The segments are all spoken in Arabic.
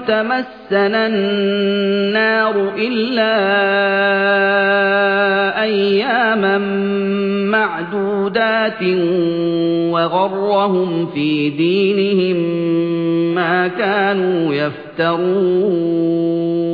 تَمَسَّنَا النَّارُ إِلَّا أَيَّامًا مَّعْدُودَاتٍ وَغَرَّهُمْ فِي دِينِهِم مَّا كَانُوا يَفْتَرُونَ.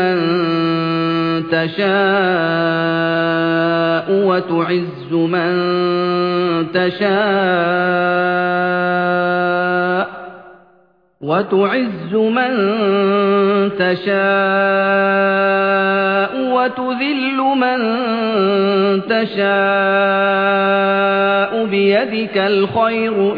تَشَاءُ وَتُعِزُّ مَن تَشَاءُ وَتُعِزُّ مَن تَشَاءُ وَتُذِلُّ مَن تَشَاءُ بِيَدِكَ الْخَيْرُ ۖ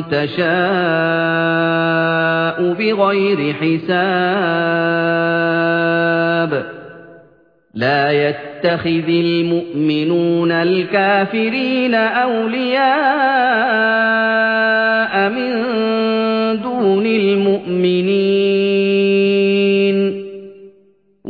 تَشَاءُ بِغَيْرِ حِسَابٍ. لا يتخذ المؤمنون الكافرين أولياء من